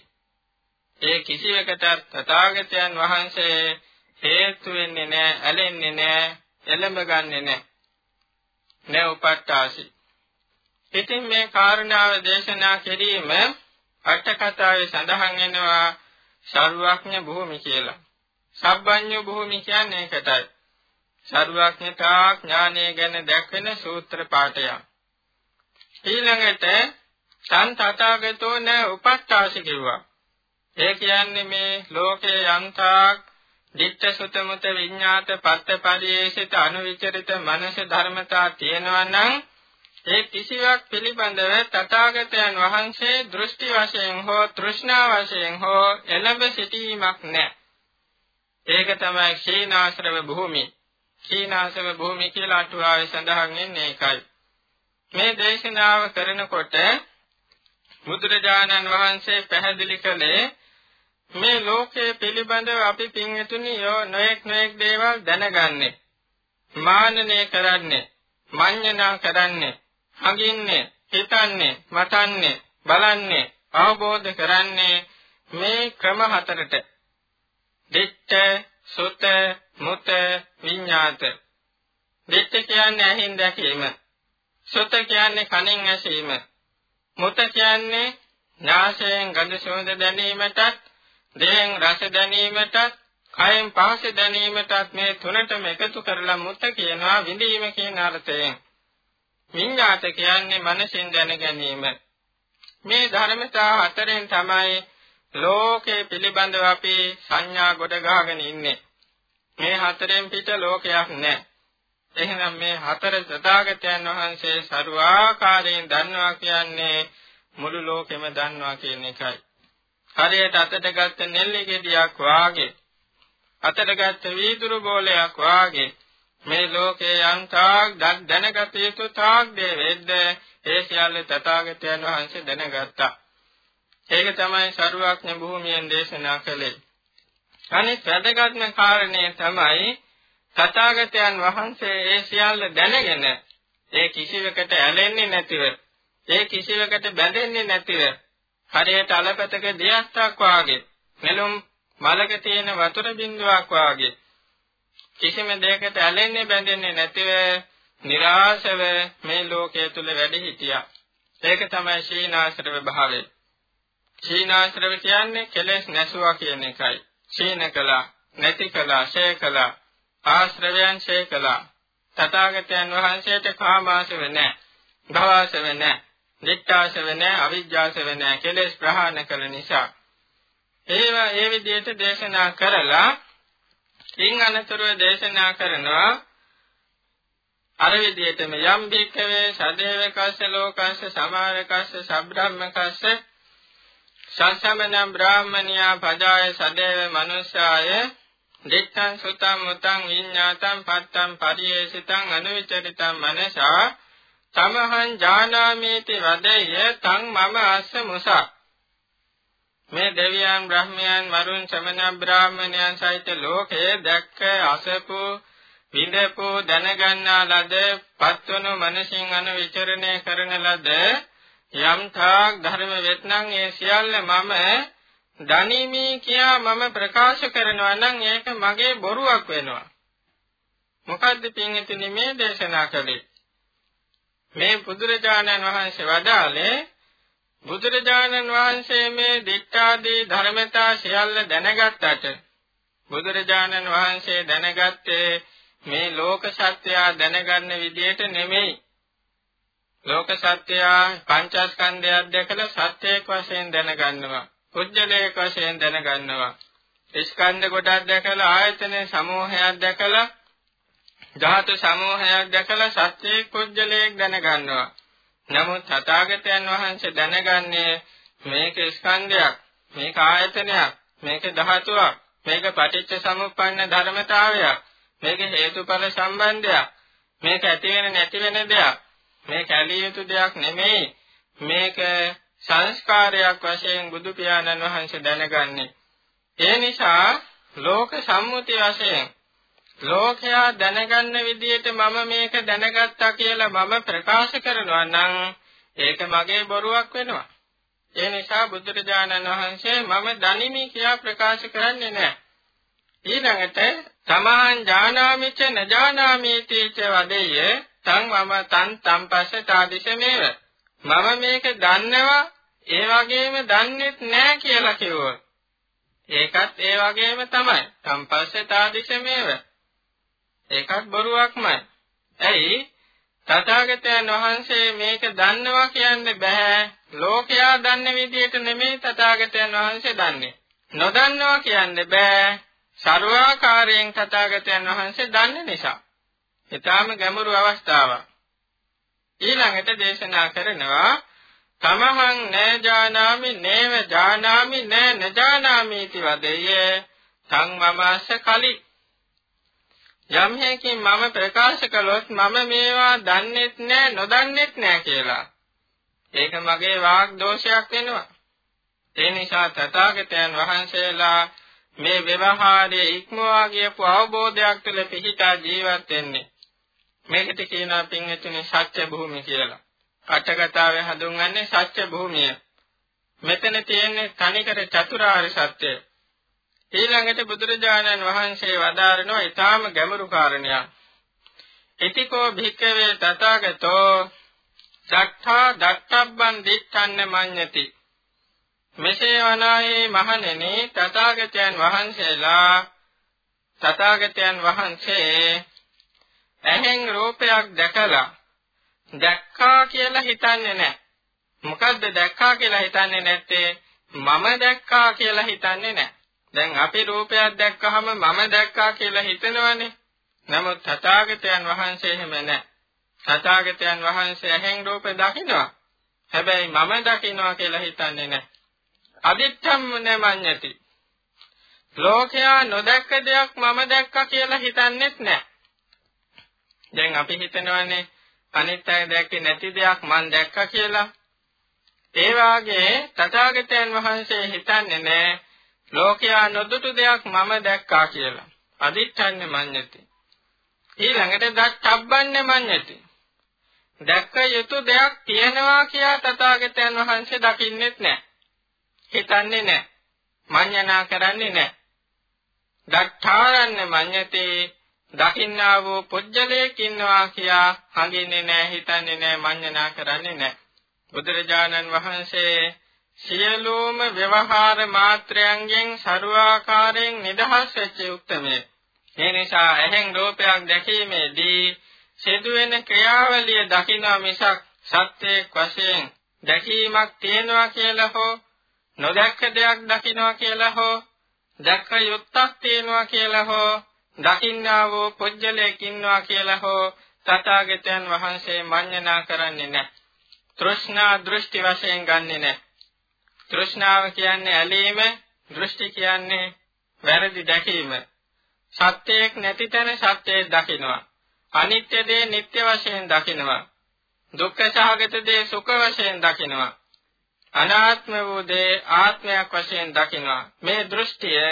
Speaker 3: ඒ කිසිවකට තථාගතයන් වහන්සේ හේතු වෙන්නේ නැහැ, ඇලෙන්නේ නැහැ, එළඹ ගන්නෙ නැහැ. නේ උපට්ඨාසි. ඉතින් මේ කාරණාව දේශනා කිරීම අට කතාවේ සඳහන් වෙනවා සර්වඥ භූමි කියලා. සබ්බඤ්ඤ භූමි කියන්නේ ඒකටයි. සර්වඥතා ඥානය ගැන දැක්වෙන සූත්‍ර පාඨයක්. ඊළඟට සන් තථාගතෝ න උපට්ඨාසි කිව්වා. ඒ කියන්නේ මේ ලෝකේ යන්තාක් ditta sutamata විඤ්ඤාත පත්ත පරියේසිත අනුවිචරිත මනස ධර්මතා තියෙනවා නම් ඒ කිසිවක් පිළිබඳව තථාගතයන් වහන්සේ දෘෂ්ටි වශයෙන් හෝ තෘෂ්ණා වශයෙන් හෝ එළඹ සිටීමක් නැහැ. ඒක තමයි ක්ෂීණාශ්‍රව භූමිය. ක්ෂීණාශ්‍රව භූමිය කියලා අටුවාවේ සඳහන් වෙන්නේ ඒකයි. මේ දේශනාව කරනකොට බුදුරජාණන් වහන්සේ පැහැදිලි කළේ මේ ලෝකයේ පිළිබඳව අපි පින්විතුනි නොඑක් නොඑක් දේවල් දැනගන්නේ මානනය කරන්නේ මඤ්ඤණා කරන්නේ හඟින්නේ හිතන්නේ මතන්නේ බලන්නේ අවබෝධ කරන්නේ මේ ක්‍රම හතරට. දිට්ඨ සුත මුත විඤ්ඤාත. දිට්ඨ කියන්නේ ඇහින් දැකීම. සුත කියන්නේ කනෙන් ඇසීම. මුත කියන්නේ නාසයෙන් ගඳ සුවඳ දැනීමටත් දෙයෙන් රස දැනීමටත් කයෙන් පහස දැනීමටත් මේ තුනටම එකතු කරලා මුත කියනවා විඳීම කියන අර්ථයෙන්. විඤ්ඤාත කියන්නේ මනසෙන් දැන ගැනීම මේ ධර්මතා හතරෙන් තමයි ලෝකේ පිළිබඳව අපි සංඥා ගොඩ ගහගෙන ඉන්නේ. මේ හතරෙන් පිට ලෝකයක් නැහැ. එහෙනම් මේ හතර සදාගතයන් වහන්සේ ਸਰවාකාරයෙන් දන්නවා කියන්නේ මුළු ලෝකෙම දන්නවා කියන එකයි. හරියට අතට ගත්ත නෙල්ලි ගෙඩියක් වාගේ අතට ගත්ත වීදුරු බෝලයක් වාගේ මේ ලෝකේ යන්තාක් දැනගත යුතු තාක් දේ වෙද්ද ඒ සියල්ල තථාගතයන් වහන්සේ දැනගත්තා. ඒක තමයි සරුවක්ඥ භූමියෙන් දේශනා කළේ. අනිත් වැදගත්ම කාරණය තමයි තථාගතයන් වහන්සේ ඒ සියල්ල දැනගෙන ඒ කිසිවකට ඇලෙන්නේ නැතිව ඒ කිසිවකට බැඳෙන්නේ නැතිව හරියට අලපතක දෙයක්ක් වාගේ මෙලොම් මලක තියෙන වතුර බිඳුවක් වාගේ කිසිම දෙයකට ඇලෙන්නේ බැඳෙන්නේ නැතිව નિરાශව මේ ලෝකයේ තුල වැඩ හිටියා. ඒක තමයි ශීනාශ්‍රව භාවය. ශීනාශ්‍රව කියන්නේ කෙලෙස් නැසුවා කියන එකයි. ශීන කළා, නැති කළා, ෂේ කළා, ආශ්‍රවයන් ෂේ කළා. තථාගතයන් වහන්සේට කාමාශව නැහැ, භවශව නැහැ. දිට්ඨාශව නැහැ, අවිජ්ජාශව නැහැ. කෙලෙස් ප්‍රහාණය කළ නිසා ඒවා ඒ විදිහට දේශනා කරලා ඉන් අනතුරුව දේශනා කරනවා අර විදිහටම යම් භික්කවේ සදේවකස්ස ලෝකස්ස සමාරකස්ස සබ්‍රාහ්මකස්ස සංසමන බ්‍රාහ්මනියා පජාය සදේව මනුස්සාය දිත්තං සුතං මුතං විඤ්ඤාතං පත්තං පරියේසිතං අනුවිචරිතං මනසා තමහං ජානාමේති වදෙය තං මම අස්ස මුසා. මේ දෙවියන් බ්‍රහ්මයන් වරුන් සමන බ්‍රාහ්මණයන් සහිත ලෝකයේ දැක්ක අසපු විඳපු දැනගන්නා ලද පත්වනු මනසින් අනුවිචරණය කරන ලද යම් තාක් ධර්ම වෙත්නම් ඒ සියල්ල මම දනිමි කියා මම ප්‍රකාශ කරනවා නම් ඒක මගේ බොරුවක් වෙනවා. මොකද්ද පින්විතනි මේ දේශනා කළේ? මේ බුදුරජාණන් වහන්සේ වදාළේ බුදුරජාණන් වහන්සේ මේ දික්ඨාදී ධර්මතා සියල්ල දැනගත්තට බුදුරජාණන් වහන්සේ දැනගත්තේ මේ ලෝක සත්‍යය දැනගන්න විදියට නෙමෙයි. ලෝක සත්‍යය පංචස්කන්ධයක් දැකලා සත්‍යයක් වශයෙන් දැනගන්නවා. පුජ්‍යලයක් වශයෙන් දැනගන්නවා. ස්කන්ධ කොටක් දැකලා ආයතන සමූහයක් දැකලා ධාතු සමූහයක් දැකලා සත්‍යයේ පුජ්‍යලයක් දැනගන්නවා නමුත් තථාගතයන් වහන්සේ දැනගන්නේ මේක ස්කන්ධයක්, මේක ආයතනයක්, මේක ධාතුවක්, මේක පටිච්ච සමුප්පන්න ධර්මතාවයක්, මේක හේතුඵල සම්බන්ධයක්, මේක ඇති වෙන නැති වෙන දෙයක්, මේක ඇලිය යුතු දෙයක් නෙමෙයි. මේක සංස්කාරයක් වශයෙන් බුදු පියාණන් වහන්සේ දැනගන්නේ. ඒ නිසා ලෝක සම්මුති වශයෙන් ලෝකයා දැනගන්න විදිහට මම මේක දැනගත්තා කියලා මම ප්‍රකාශ කරනවා නම් ඒක මගේ බොරුවක් වෙනවා. ඒ නිසා බුදුරජාණන් වහන්සේ මම දනිමි කියා ප්‍රකාශ කරන්නේ නැහැ. ඊළඟට සමාන් ජානාමිච නජානාමිති ච වදෙය තං මම තන් තම්පස්ස තාදිශමේව මම මේක දන්නවා ඒ වගේම දන්නෙත් නැහැ කියලා කිව්වොත් ඒකත් ඒ වගේම තමයි තම්පස්ස තාදිශමේව ඒකත් බොරුවක්මයි. ඇයි? තථාගතයන් වහන්සේ මේක දන්නවා කියන්නේ බෑ. ලෝකයා දන්න විදිහට නෙමෙයි තථාගතයන් වහන්සේ දන්නේ. නොදන්නවා කියන්නේ බෑ. ਸਰවාකාරයෙන් තථාගතයන් වහන්සේ දන්නේ නිසා. ඊටාම ගැඹුරු අවස්ථාවක්. ඊළඟට දේශනා කරනවා තමහං නෑ ජානාමි නේව ජානාමි නෑ නජානාමි इति වදෙය සංමමස්ස කලි යම් හේකින් මම ප්‍රකාශ කළොත් මම මේවා දන්නෙත් නෑ නොදන්නෙත් නෑ කියලා. ඒක මගේ වාග් දෝෂයක් වෙනවා. ඒ නිසා තථාගතයන් වහන්සේලා මේ ව්‍යවහාරයේ ඉක්මවා ගියපු අවබෝධයක් තුළ පිහිටා ජීවත් වෙන්නේ. මේකට කියනවා පින්විතුනි සත්‍ය භූමිය කියලා. අටකතාවේ හඳුන්වන්නේ සත්‍ය භූමිය. මෙතන තියෙන්නේ තනිකර චතුරාර්ය සත්‍යය. ඊළඟට බුදුරජාණන් වහන්සේ වදාරනවා ඊටාම ගැඹුරු කාරණයක්. ඉතිකෝ භික්කවේ තථාගතෝ සත්තා දත්තබ්බන් දිත්තන්න මඤ්ඤති. මෙසේ වනායේ මහණෙනි තථාගතයන් වහන්සේලා තථාගතයන් වහන්සේ ඇහෙන් රූපයක් දැකලා දැක්කා කියලා හිතන්නේ නැහැ. මොකද්ද දැක්කා කියලා හිතන්නේ නැත්තේ මම දැක්කා කියලා හිතන්නේ නැහැ. දැන් අපි රූපයක් දැක්කහම මම දැක්කා කියලා හිතනවනේ. නමුත් තථාගතයන් වහන්සේ එහෙම නැහැ. තථාගතයන් වහන්සේ ඇහෙන් රූප දකිනවා. හැබැයි මම දකිනවා කියලා හිතන්නේ නැහැ. අදිත්තම් නමඤ්ඤති. ලෝකයා නොදැක්ක දෙයක් මම දැක්කා කියලා හිතන්නේත් නැහැ. දැන් අපි හිතනවානේ අනිත් අය දැක්කේ නැති දෙයක් මම දැක්කා කියලා. ඒ වාගේ තථාගතයන් වහන්සේ හිතන්නේ නැහැ ලෝකයා නොදුටු දෙයක් මම දැක්කා කියලා. අදිඨන්නේ මඤ්ඤති. ඊළඟට දක්බ්බන්නේ මඤ්ඤති. දැක්ක යුතු දෙයක් තියෙනවා කියා තථාගතයන් වහන්සේ දකින්නෙත් නැහැ. හිතන්නේ නැහැ. මඤ්ඤණා කරන්නේ නැහැ. දක්ඨාරන්නේ මඤ්ඤති දකින්නා වූ පුජ්‍යලයක් ඉන්නවා කියා හඟින්නේ නැහැ හිතන්නේ නැහැ මඤ්ඤණා කරන්නේ නැහැ. බුදුරජාණන් වහන්සේ සියලුම ව්‍යවහාර මාත්‍රයන්ගෙන් ਸਰවාකාරයෙන් නිදහස් වෙච්ච උත්මය. ඒ නිසා ඇහෙන් රූපයක් දැකීමේදී සිදුවෙන ක්‍රියාවලිය දකිනා මිසක් සත්‍යයක් වශයෙන් දැකීමක් තියෙනවා කියලා හෝ නොදැක්ක දෙයක් දකින්නවා කියලා හෝ දැක්ක යුක්තක් තියෙනවා කියලා හෝ දකින්නා වූ පුජ්‍යලයක් ඉන්නවා කියලා හෝ තථාගතයන් වහන්සේ මඤ්ඤණා කරන්නේ නැහැ. තෘෂ්ණා දෘෂ්ටි වශයෙන් ගන්නෙ නැහැ. තෘෂ්ණාව කියන්නේ ඇලීම, දෘෂ්ටි කියන්නේ වැරදි දැකීම. සත්‍යයක් නැති තැන සත්‍යයක් දකිනවා. අනිත්‍ය දේ නිට්ටය වශයෙන් දකිනවා. දුක්ඛ සහගත දේ සුඛ වශයෙන් දකිනවා. අනාත්ම වූ දේ ආත්මයක් වශයෙන් දකිනවා. මේ දෘෂ්ටිය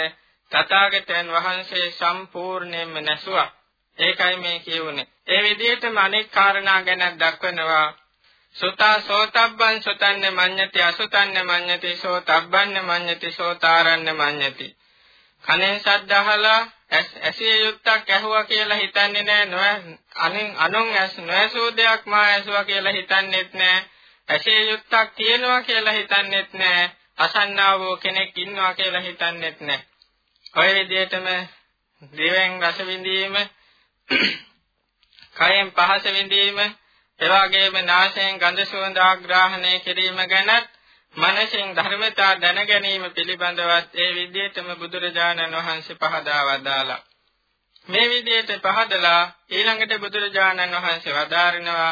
Speaker 3: තථාගතයන් වහන්සේ සම්පූර්ණයෙන්ම නැසුවා. ඒකයි මේ කියුනේ. ඒ විදිහටම අනෙක් කාරණා ගැන දක්වනවා. සුතා සෝතබ්බං සුතන්න මඤ්ඤති අසුතන්න මඤ්ඤති සෝතබ්බන්න මඤ්ඤති සෝතාරන්න මඤ්ඤති. කනෙන් ශබ්ද අහලා ඇසිය යුක්තක් ඇහුවා කියලා හිතන්නේ නැහැ අනින් අනුන් ඇස් නොඇසූ දෙයක් මා ඇසුවා කියලා හිතන්නේත් නැහැ ඇසිය යුක්තක් තියෙනවා කියලා හිතන්නේත් නැහැ අසන්නා වූ කෙනෙක් ඉන්නවා කියලා හිතන්නේත් නැහැ ඔය විදිහටම දිවෙන් රස විඳීම කයෙන් පහස විඳීම එවාගේම නාසයෙන් ගඳ සුවඳ ආග්‍රහණය කිරීම ගැනත් මනසෙන් ධර්මතා දැන ගැනීම පිළිබඳවත් ඒ විදිහටම බුදුරජාණන් වහන්සේ පහදා වදාලා. මේ විදිහට පහදලා ඊළඟට බුදුරජාණන් වහන්සේ වදාරනවා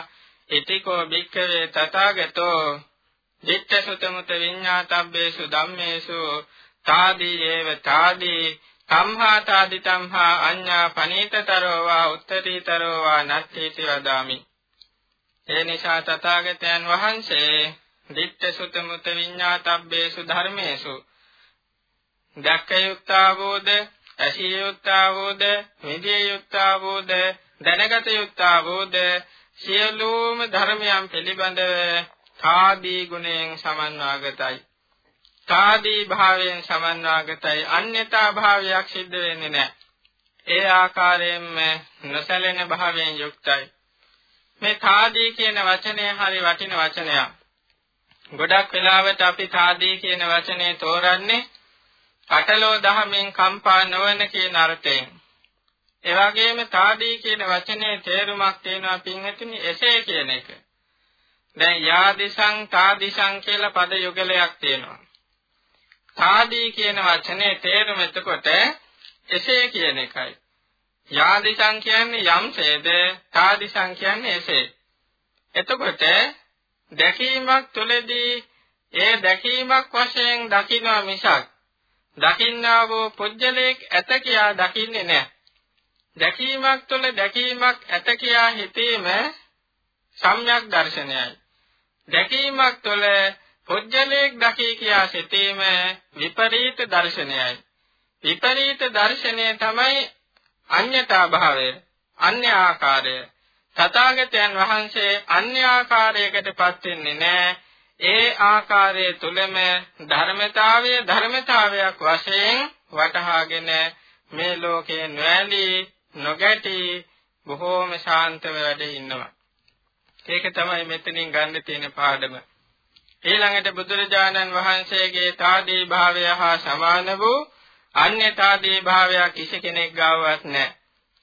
Speaker 3: ඉතිකෝ භික්ඛවේ තථාගතෝ දිට්ඨසුතමුත විඤ්ඤාතබ්බේසු ධම්මේසු තාදී ඒව තාදී සම්හා තාදි තම්හා අඤ්ඤා පනීතතරෝ වා උත්තරීතරෝ වා නත්ථීති වදාමි. ඒ නිසා තථාගතයන් වහන්සේ දිට්ඨ සුත මුත විඤ්ඤාතබ්බේසු ධර්මේසු. දැක්ක යුක්තාවෝද ඇසිය යුක්තාවෝද විදිය යුක්තාවෝද දැනගත යුක්තාවෝද සියලුම ධර්මයන් පිළිබඳව තාදී ගුණයෙන් සමන්වාගතයි. තාදී භාවයෙන් සමන්වාගතයි. අන්‍යතා භාවයක් සිද්ධ වෙන්නේ නැහැ. ඒ ආකාරයෙන්ම නොසැලෙන භාවයෙන් යුක්තයි. මේ තාදී කියන වචනය හරි වටින වචනයක් ගොඩක් වෙලාවට අපි සාදී කියන වචනේ තෝරන්නේ අටලෝ දහමෙන් කම්පා නොවන කියන අර්ථයෙන්. ඒ වගේම තාදී කියන වචනේ තේරුමක් තියෙනවා පින්වතුනි එසේ කියන එක. දැන් යාදිසං තාදිසං කියලා පද යුගලයක් තියෙනවා. තාදී කියන වචනේ තේරුම එතකොට එසේ කියන එකයි. යාදිසං කියන්නේ යම්සේද තාදිසං කියන්නේ එසේ. එතකොට දැකීමක් තුළදී ඒ දැකීමක් වශයෙන් දකිනවා මිසක් දකින්නා වූ පුජ්‍යලයක් ඇත කියා දකින්නේ නැහැ. දැකීමක් තුළ දැකීමක් ඇත කියා හිතීම සම්‍යක් දර්ශනයයි. දැකීමක් තුළ පුජ්‍යලයක් දකී කියා සිතීම විපරීත දර්ශනයයි. විපරීත දර්ශනය තමයි අඤ්‍යතා භාවය, අන්‍ය ආකාරය. තථාගතයන් වහන්සේ අන්‍ය ආකාරයකටපත් වෙන්නේ නැහැ. ඒ ආකාරයේ තුලම ධර්මතාවය ධර්මතාවයක් වශයෙන් වටහාගෙන මේ ලෝකේ නොඇලී නොගැටි බොහෝම ශාන්තව වැඩ ඉන්නවා. ඒක තමයි මෙතනින් ගන්න තියෙන පාඩම. ඊළඟට බුදුරජාණන් වහන්සේගේ තාදී භාවය හා සමාන වූ අන්‍ය තාදී භාවයක් කිසි කෙනෙක් ගාවත් නැහැ.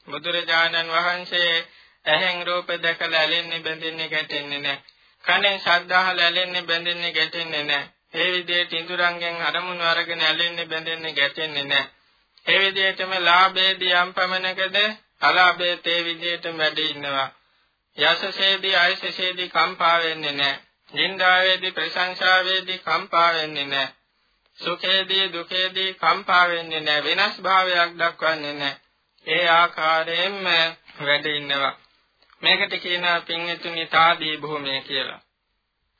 Speaker 3: බුදුරජාණන් වහන්සේ ඇහෙන් රූප දැකලා ඇලෙන්නේ බැඳෙන්නේ ගැටෙන්නේ නැහැ. කනෙන් ශබ්ද අහලා ඇලෙන්නේ බැඳෙන්නේ ගැටෙන්නේ නැහැ. ඒ විදිහට ඉඳුරංගෙන් අරමුණු අරගෙන ඇලෙන්නේ බැඳෙන්නේ ගැටෙන්නේ නැහැ. ඒ විදිහටම ලාභයේදී යම් පමණකද අලාභයේත් ඒ විදිහටම වැඩ ඉන්නවා. යසසේදී ආයසසේදී කම්පා වෙන්නේ නැහැ. නින්දාවේදී ප්‍රශංසාවේදී කම්පා වෙන්නේ නැහැ. සුඛේදී දුකේදී කම්පා වෙන්නේ නැහැ. වෙනස් භාවයක් දක්වන්නේ නැහැ. ඒ ආකාරයෙන්ම වැඩ ඉන්නවා. මේකට කියනවා පින්විතුනි තාදී භූමිය කියලා.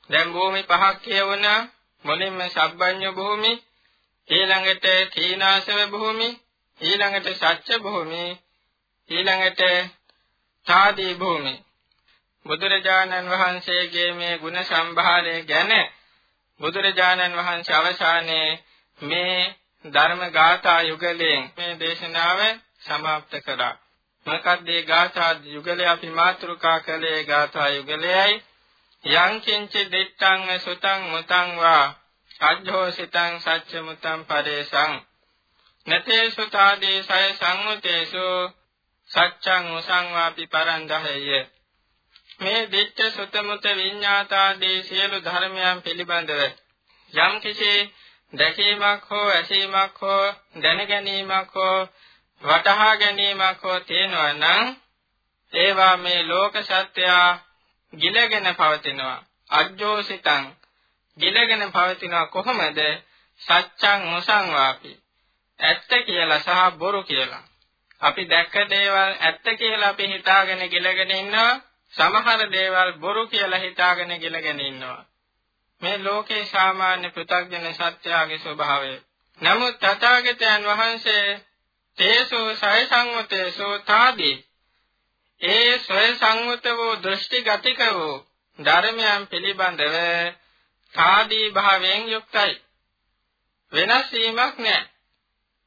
Speaker 3: දැන් භූමි පහක් කියවුණා මුලින්ම සබ්බඤ්ඤ භූමි ඊළඟට කීනාසව භූමි ඊළඟට සත්‍ය භූමි ඊළඟට තාදී භූමි බුදුරජාණන් වහන්සේගේ මේ ගුණ සම්භාරය ගැන බුදුරජාණන් වහන්සේ අවසානයේ මේ ධර්ම ගාථා යුගලයෙන් මේ දේශනාව સમાપ્ત කරා මොකක්ද මේ ගාථා යුගලේ අපි මාතෘකා කළේ ගාථා යුගලයයි යං කිංච දිත්තං සුතං මුතං වා අජ්ජෝසිතං සච්ච මුතං පරේසං නතේ සුතාදී සය සංඋතේසු සච්ඡං උසං වාපි පරන්දහය මේ දිට්ඨ සුතමුත විඤ්ඤාතාදී සියලු ධර්මයන් පිළිබඳව යම් කිසි දැකීමක් හෝ ඇසීමක් හෝ දැනගැනීමක් හෝ වටහා ගැනීමක් හෝ තියෙනවා නම් ඒවා මේ ලෝක සත්‍යය ගිලගෙන පවතිනවා. අජ්ජෝසිතං ගිලගෙන පවතිනවා කොහොමද? සත්‍යං මුසංවාපි ඇත්ත කියලා සහ බොරු කියලා. අපි දැක්ක දේවල් ඇත්ත කියලා අපි හිතාගෙන ගිලගෙන ඉන්නවා. සමහර දේවල් බොරු කියලා හිතාගෙන ගිලගෙන ඉන්නවා. මේ ලෝකේ සාමාන්‍ය පෘථග්ජන සත්‍යයේ ස්වභාවය. නමුත් තථාගතයන් වහන්සේ තේසෝ සය සංවතේසෝ තාදී ඒ ස්වය සංවත වූ දෘෂ්ටිගතික වූ ධර්මයන් පිළිබඳව තාදී භාවයෙන් යුක්තයි. වෙනස් වීමක් නැහැ.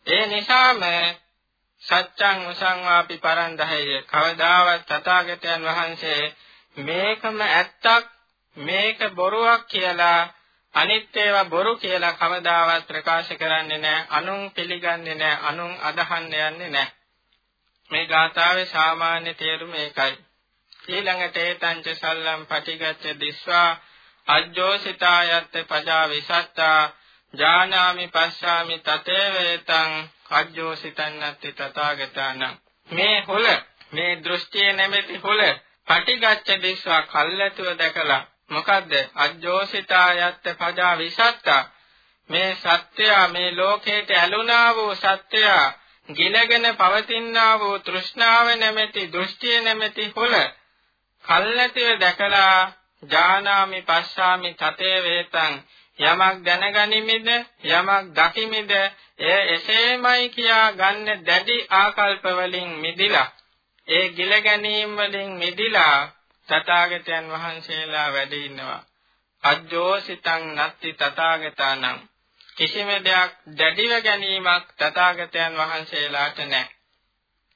Speaker 3: ඒ නිසාම සත්‍යං උසංවාපි පරන්දහය. කවදාවත් තථාගතයන් වහන්සේ මේකම ඇත්තක් මේක බොරුවක් කියලා අනිත් ඒවා බොරු කියලා කවදාවත් ප්‍රකාශ කරන්නේ නැහැ. අනුන් පිළිගන්නේ නැහැ. අනුන් අදහන්න යන්නේ නැහැ. මේ ගාථාවේ සාමාන්‍ය තේරුම ඒකයි. ඊළඟට ඒතංච සල්ලම් පටිගච්ඡ දිස්වා අජ්ජෝසිතායත් පජා විසත්තා ජානාමි පස්සාමි තතේ වේතං අජ්ජෝසිතන්නත්ති තථාගතාන මේ හොල මේ දෘෂ්ටියේ නැමැති හොල පටිගච්ඡ දිස්වා කල්ැතුව දැකලා මොකද්ද? අජ්ජෝසිතායත් පජා විසත්තා. මේ සත්‍යය මේ ලෝකයට ඇලුනා වූ සත්‍යය ගිලගෙන පවතිනා වූ තෘෂ්ණාව නැමැති දෘෂ්ටිය නැමැති හොල කල්ැතිව දැකලා ජානාමි පස්සාමි තතේ වේතං යමක් දැනගනිමිද යමක් දකිමිද එය එසේමයි කියා ගන්න දැඩි ආකල්ප වලින් මිදිලා ඒ ගිල ගැනීම වලින් මිදිලා තථාගතයන් වහන්සේලා වැඩ ඉන්නවා අජ්ජෝසිතං නත්ති තථාගතානං කිසිම දෙයක් දැඩිව ගැනීමක් තථාගතයන් වහන්සේලාට නැහැ.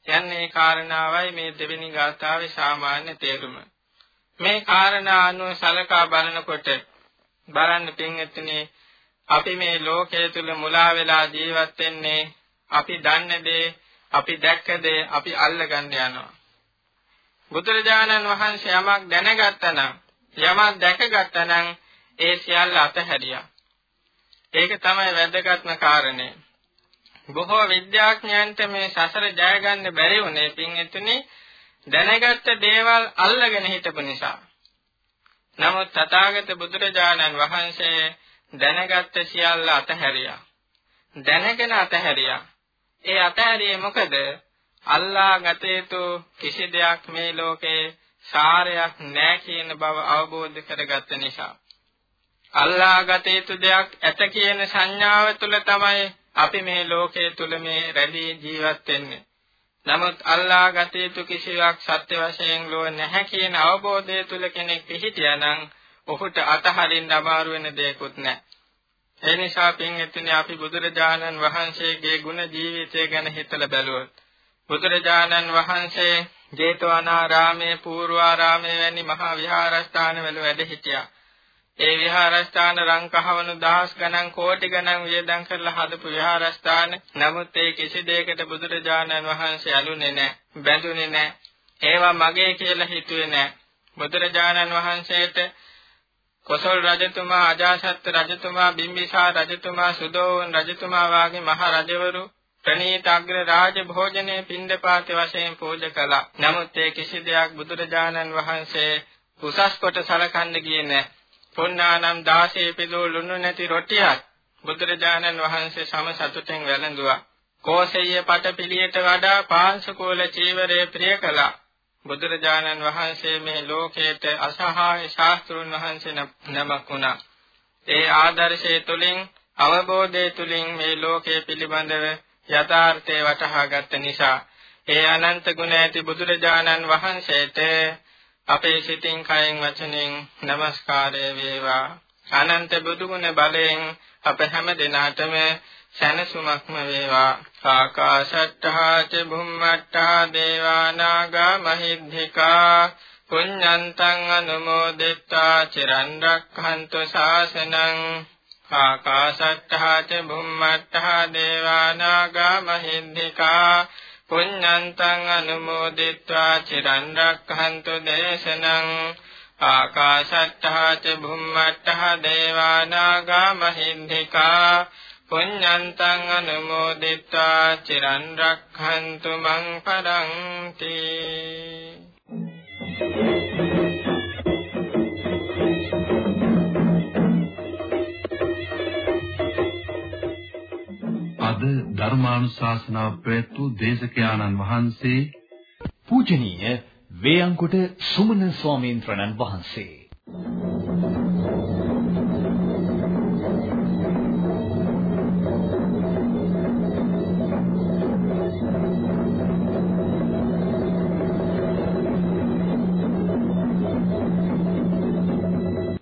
Speaker 3: යන්නේ කාරණාවයි මේ දෙවෙනි ගාථාවේ සාමාන්‍ය තේරුම. මේ කාරණා අනුව සලකා බලනකොට බලන්න පින්වත්නි අපි මේ ලෝකයේ තුල මුලා වෙලා ජීවත් වෙන්නේ අපි දන්න දේ අපි දැක්ක දේ අපි අල්ලගන්න යනවා. බුදුරජාණන් වහන්සේ යමක් දැනගත්තා නම් යමක් දැකගත්තා නම් ඒ සියල්ල අතහැරියා. ඒක තමයි වැදගත්ම කාරණය. බොහෝ විද්‍යාඥයන්ට මේ සසර ජය ගන්න බැරි වුණේ පින්ෙතුනි දැනගත්ත දේවල් අල්ලගෙන හිටපු නිසා. නමුත් තථාගත බුදුරජාණන් වහන්සේ දැනගත්ත සියල්ල අතහැරියා. දැනගෙන අතහැරියා. ඒ අතහැරියේ මොකද? අල්ලා ගත යුතු කිසි දෙයක් මේ ලෝකේ සාරයක් නැහැ කියන බව අවබෝධ කරගත්ත නිසා. අල්ලා ගත යුතු දෙයක් ඇත කියන සංඥාව තුළ තමයි අපි මේ ලෝකයේ තුල මේ රැඳී ජීවත් වෙන්නේ. නමුත් අල්ලා ගත යුතු කිසිවක් සත්‍ය වශයෙන් ලෝ නැහැ කියන අවබෝධය තුල කෙනෙක් පිහිටියා නම් ඔහුට අතහරින්න අමාරු වෙන දෙයක්වත් නැහැ. ඒ නිසා පින්විතනි අපි බුදුරජාණන් වහන්සේගේ ගුණ ජීවිතය ගැන හිතලා බැලුවොත් බුදුරජාණන් වහන්සේ ජේතවනාරාමයේ පූර්වාරාමයේ වැනි මහා විහාරස්ථානවල වැඩ සිටියා. ඒ විහාරස්ථාන රංකහවණු දහස් ගණන් කෝටි ගණන් වියදම් කරලා හදපු විහාරස්ථාන නමුත් ඒ කිසි දෙයකට බුදුරජාණන් වහන්සේ අලුනේ නැහැ බැඳුනේ නැහැ ඒවා මගේ කියලා හිතුවේ නැහැ බුදුරජාණන් වහන්සේට කොසල් රජතුමා අජාසත් රජතුමා බිම්බිසාර රජතුමා සුදෝවන් රජතුමා වාගේ මහ රජවරු ප්‍රණීත අග්‍ර රාජ භෝජනයේ පින්ඩපාත වශයෙන් පූජා කළා. නමුත් ඒ කිසි දෙයක් බුදුරජාණන් වහන්සේ උසස් කොට සලකන්න ගියේ නැහැ. පුන්නානම් 16 පිළෝ ලුණු නැති රොටියක් බුදුරජාණන් වහන්සේ සම සතුටෙන් වැළඳුවා. කෝසෙය පටපිලියට වඩා පාංශකෝල චීවරය ප්‍රිය කළා. බුදුරජාණන් වහන්සේ මේ ලෝකයට අසහාය ශාස්ත්‍රුන් වහන්සේ නමක් වුණා. ඒ ආදර්ශය තුලින් අවබෝධය තුලින් මේ ලෝකයේ පිළිබඳව යථාර්ථය වටහා ගත්ත නිසා ඒ අනන්ත ගුණ ඇති බුදුරජාණන් වහන්සේට අපේ සිතින් කයෙන් වචනෙන් নমස්කාරය වේවා. අනන්ත බුදුගුණ බලයෙන් අප හැම දිනාටම සැනසුමක්ම වේවා. ආකාශට්ටහා ච භුම්මට්ටහා දේවානාගා මහිද්ධිකා පුඤ්ඤන්තං අනුමෝදිත්වා. චිරන් රක්ඛන්තු ශාසනං ආකාශට්ටහා ච භුම්මට්ටහා දේවානාගා මහිද්ධිකා පුඤ්ඤන්තං අනුමෝදිත්වා චිරන් රක්ඛන්තු දේශනං ආකාශට්ටා ච භුම්මට්ටා දේවානාගා මහින්దికා පුඤ්ඤන්තං අනුමෝදිත්වා චිරන් රක්ඛන්තු මං පරන්ති
Speaker 4: අද ධර්මානුශාසනාව පැවැත්වූ දේශකයාණන් වහන්සේ
Speaker 2: පූජනීය වේයන්කොට සුමන ස්වාමීන් වහන්සේ.